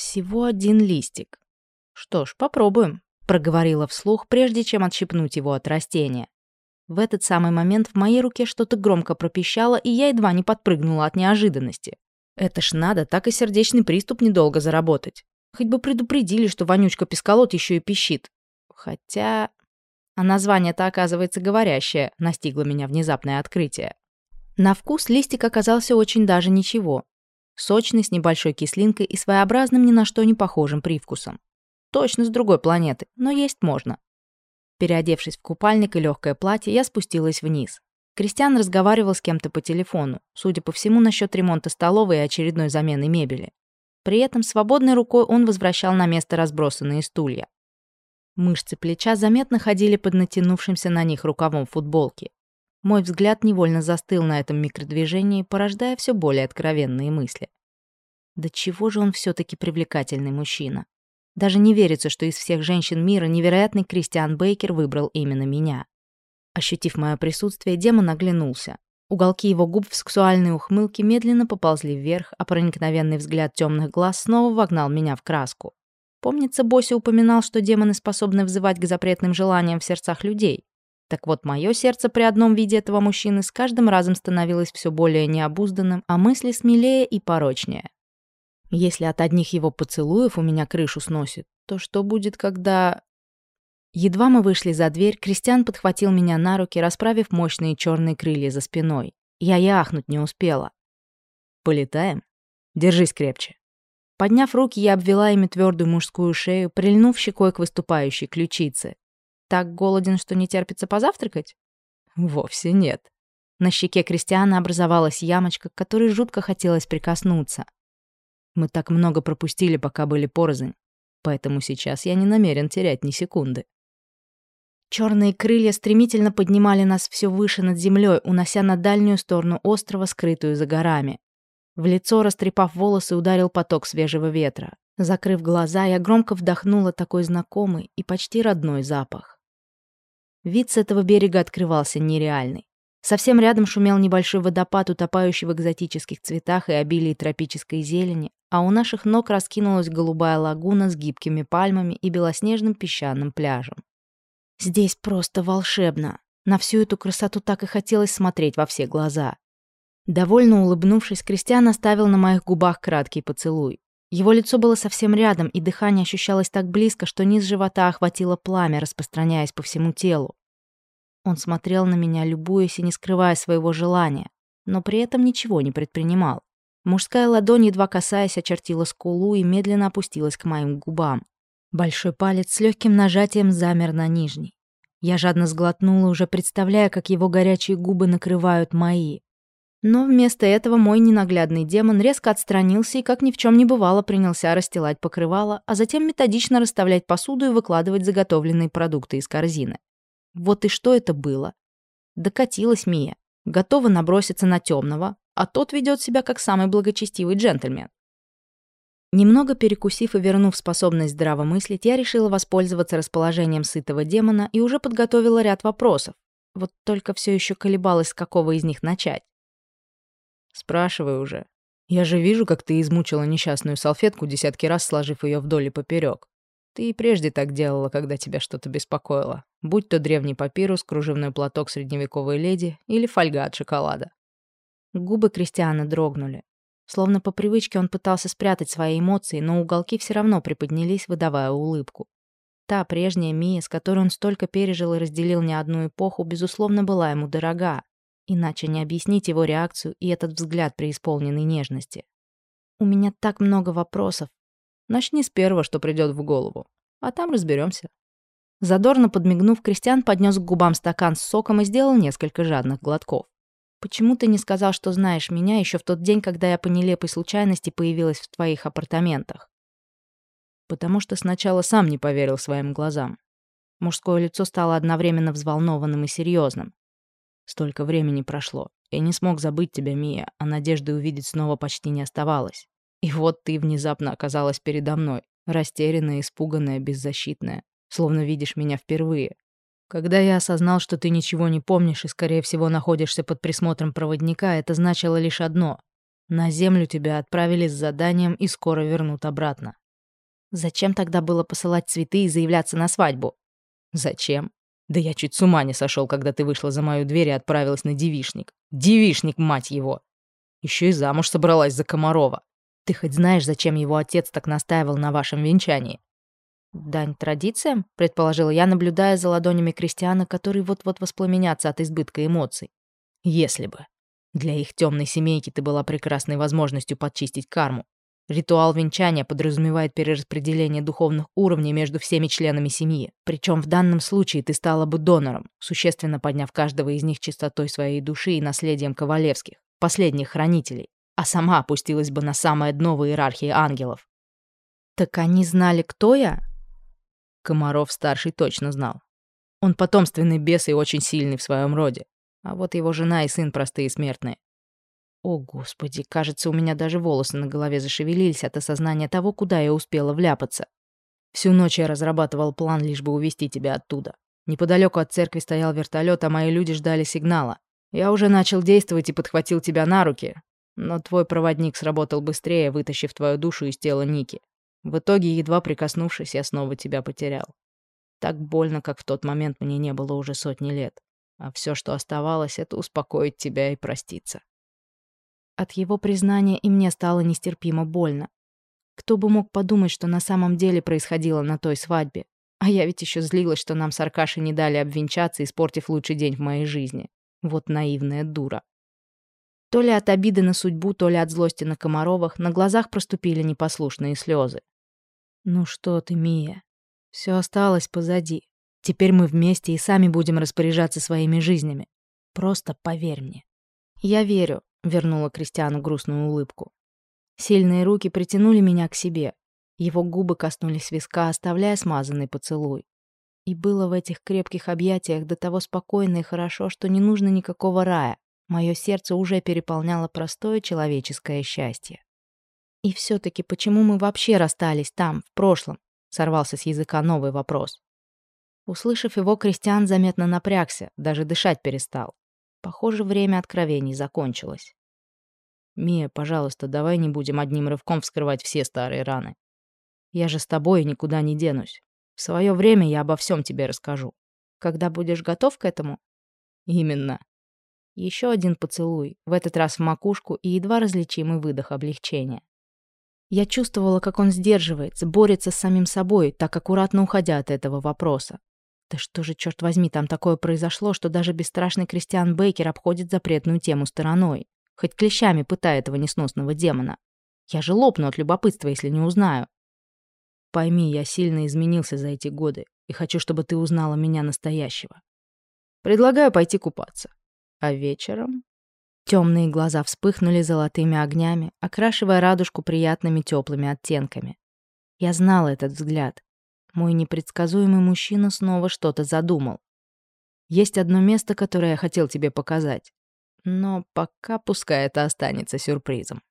Всего один листик. Что ж, попробуем, проговорила вслух, прежде чем отщипнуть его от растения. В этот самый момент в моей руке что-то громко пропищало, и я едва не подпрыгнула от неожиданности. Это ж надо, так и сердечный приступ недолго заработать. Хоть бы предупредили, что вонючка песколот еще и пищит. Хотя... А название-то, оказывается, говорящее, настигло меня внезапное открытие. На вкус листик оказался очень даже ничего. Сочный, с небольшой кислинкой и своеобразным ни на что не похожим привкусом. Точно с другой планеты, но есть можно. Переодевшись в купальник и легкое платье, я спустилась вниз. Кристиан разговаривал с кем-то по телефону, судя по всему, насчет ремонта столовой и очередной замены мебели. При этом свободной рукой он возвращал на место разбросанные стулья. Мышцы плеча заметно ходили под натянувшимся на них рукавом футболки. Мой взгляд невольно застыл на этом микродвижении, порождая все более откровенные мысли. Да чего же он все таки привлекательный мужчина? Даже не верится, что из всех женщин мира невероятный Кристиан Бейкер выбрал именно меня. Ощутив мое присутствие, демон оглянулся. Уголки его губ в сексуальной ухмылке медленно поползли вверх, а проникновенный взгляд темных глаз снова вогнал меня в краску. Помнится, Боси упоминал, что демоны способны взывать к запретным желаниям в сердцах людей. Так вот, мое сердце при одном виде этого мужчины с каждым разом становилось все более необузданным, а мысли смелее и порочнее. Если от одних его поцелуев у меня крышу сносит, то что будет, когда... Едва мы вышли за дверь, Кристиан подхватил меня на руки, расправив мощные черные крылья за спиной. Я и ахнуть не успела. «Полетаем? Держись крепче». Подняв руки, я обвела ими твердую мужскую шею, прильнув щекой к выступающей ключице. Так голоден, что не терпится позавтракать? Вовсе нет. На щеке Кристиана образовалась ямочка, к которой жутко хотелось прикоснуться. Мы так много пропустили, пока были порознь, поэтому сейчас я не намерен терять ни секунды. Черные крылья стремительно поднимали нас все выше над землей, унося на дальнюю сторону острова, скрытую за горами. В лицо, растрепав волосы, ударил поток свежего ветра. Закрыв глаза, я громко вдохнула такой знакомый и почти родной запах. Вид с этого берега открывался нереальный. Совсем рядом шумел небольшой водопад, утопающий в экзотических цветах и обилии тропической зелени, а у наших ног раскинулась голубая лагуна с гибкими пальмами и белоснежным песчаным пляжем. Здесь просто волшебно. На всю эту красоту так и хотелось смотреть во все глаза. Довольно улыбнувшись, Кристиан оставил на моих губах краткий поцелуй. Его лицо было совсем рядом, и дыхание ощущалось так близко, что низ живота охватило пламя, распространяясь по всему телу. Он смотрел на меня, любуясь и не скрывая своего желания, но при этом ничего не предпринимал. Мужская ладонь, едва касаясь, очертила скулу и медленно опустилась к моим губам. Большой палец с легким нажатием замер на нижней. Я жадно сглотнула, уже представляя, как его горячие губы накрывают мои. Но вместо этого мой ненаглядный демон резко отстранился и, как ни в чем не бывало, принялся расстилать покрывало, а затем методично расставлять посуду и выкладывать заготовленные продукты из корзины. Вот и что это было? Докатилась Мия, готова наброситься на темного, а тот ведет себя как самый благочестивый джентльмен. Немного перекусив и вернув способность здраво мыслить, я решила воспользоваться расположением сытого демона и уже подготовила ряд вопросов. Вот только все еще колебалась, с какого из них начать. Спрашивай уже. Я же вижу, как ты измучила несчастную салфетку, десятки раз сложив ее вдоль и поперек. Ты и прежде так делала, когда тебя что-то беспокоило. Будь то древний папирус, кружевной платок средневековой леди или фольга от шоколада. Губы Кристиана дрогнули. Словно по привычке он пытался спрятать свои эмоции, но уголки все равно приподнялись, выдавая улыбку. Та прежняя Мия, с которой он столько пережил и разделил не одну эпоху, безусловно, была ему дорога. Иначе не объяснить его реакцию и этот взгляд преисполненный нежности. «У меня так много вопросов». «Начни с первого, что придет в голову, а там разберемся. Задорно подмигнув, Кристиан поднес к губам стакан с соком и сделал несколько жадных глотков. «Почему ты не сказал, что знаешь меня еще в тот день, когда я по нелепой случайности появилась в твоих апартаментах?» «Потому что сначала сам не поверил своим глазам». Мужское лицо стало одновременно взволнованным и серьезным. Столько времени прошло. Я не смог забыть тебя, Мия, а надежды увидеть снова почти не оставалось. И вот ты внезапно оказалась передо мной, растерянная, испуганная, беззащитная, словно видишь меня впервые. Когда я осознал, что ты ничего не помнишь и, скорее всего, находишься под присмотром проводника, это значило лишь одно. На землю тебя отправили с заданием и скоро вернут обратно. Зачем тогда было посылать цветы и заявляться на свадьбу? Зачем? Да я чуть с ума не сошел, когда ты вышла за мою дверь и отправилась на девишник. Девишник, мать его! Еще и замуж собралась за Комарова. Ты хоть знаешь, зачем его отец так настаивал на вашем венчании? «Дань традициям?» — предположила я, наблюдая за ладонями Кристиана, который вот-вот воспламенятся от избытка эмоций. «Если бы. Для их темной семейки ты была прекрасной возможностью подчистить карму. Ритуал венчания подразумевает перераспределение духовных уровней между всеми членами семьи. Причем в данном случае ты стала бы донором, существенно подняв каждого из них чистотой своей души и наследием кавалерских, последних хранителей, а сама опустилась бы на самое дно в иерархии ангелов. «Так они знали, кто я?» Комаров-старший точно знал. Он потомственный бес и очень сильный в своем роде. А вот его жена и сын простые смертные. О, Господи, кажется, у меня даже волосы на голове зашевелились от осознания того, куда я успела вляпаться. Всю ночь я разрабатывал план, лишь бы увести тебя оттуда. Неподалеку от церкви стоял вертолет, а мои люди ждали сигнала. Я уже начал действовать и подхватил тебя на руки, но твой проводник сработал быстрее, вытащив твою душу из тела Ники. В итоге, едва прикоснувшись, я снова тебя потерял. Так больно, как в тот момент мне не было уже сотни лет. А все, что оставалось, это успокоить тебя и проститься. От его признания и мне стало нестерпимо больно. Кто бы мог подумать, что на самом деле происходило на той свадьбе. А я ведь еще злилась, что нам с Аркашей не дали обвенчаться, испортив лучший день в моей жизни. Вот наивная дура. То ли от обиды на судьбу, то ли от злости на Комаровых на глазах проступили непослушные слезы. «Ну что ты, Мия? Все осталось позади. Теперь мы вместе и сами будем распоряжаться своими жизнями. Просто поверь мне». «Я верю», — вернула Кристиану грустную улыбку. Сильные руки притянули меня к себе. Его губы коснулись виска, оставляя смазанный поцелуй. И было в этих крепких объятиях до того спокойно и хорошо, что не нужно никакого рая. Мое сердце уже переполняло простое человеческое счастье. «И все-таки почему мы вообще расстались там, в прошлом?» — сорвался с языка новый вопрос. Услышав его, Кристиан заметно напрягся, даже дышать перестал. Похоже, время откровений закончилось. «Мия, пожалуйста, давай не будем одним рывком вскрывать все старые раны. Я же с тобой никуда не денусь. В свое время я обо всем тебе расскажу. Когда будешь готов к этому?» «Именно. Еще один поцелуй, в этот раз в макушку и едва различимый выдох облегчения. Я чувствовала, как он сдерживается, борется с самим собой, так аккуратно уходя от этого вопроса. Да что же, черт возьми, там такое произошло, что даже бесстрашный Кристиан Бейкер обходит запретную тему стороной. Хоть клещами пытая этого несносного демона. Я же лопну от любопытства, если не узнаю. Пойми, я сильно изменился за эти годы и хочу, чтобы ты узнала меня настоящего. Предлагаю пойти купаться. А вечером... Темные глаза вспыхнули золотыми огнями, окрашивая радужку приятными теплыми оттенками. Я знала этот взгляд. Мой непредсказуемый мужчина снова что-то задумал. Есть одно место, которое я хотел тебе показать. Но пока пускай это останется сюрпризом.